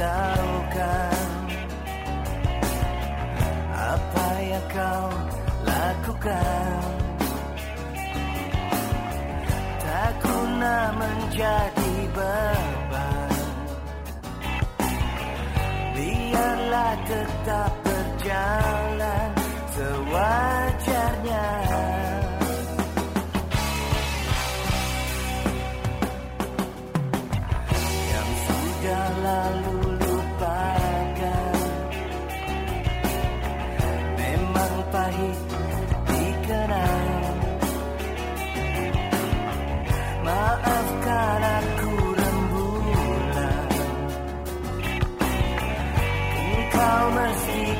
risaukan. Apa yang kau lakukan? Tak guna menjadi berat I see